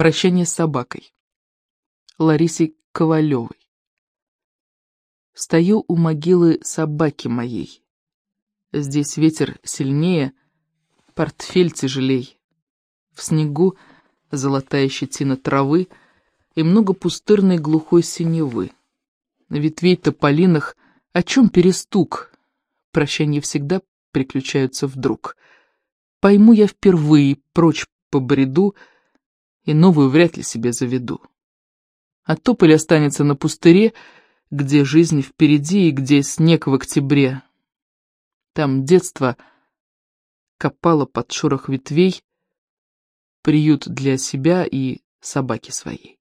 Прощание с собакой. Ларисе Ковалевой. Стою у могилы собаки моей. Здесь ветер сильнее, портфель тяжелей. В снегу золотая щетина травы и много пустырной глухой синевы. На ветвей тополинах о чем перестук? Прощания всегда приключаются вдруг. Пойму я впервые, прочь по бреду, и новую вряд ли себе заведу. А тополь останется на пустыре, где жизнь впереди и где снег в октябре. Там детство копало под шорох ветвей, приют для себя и собаки своей.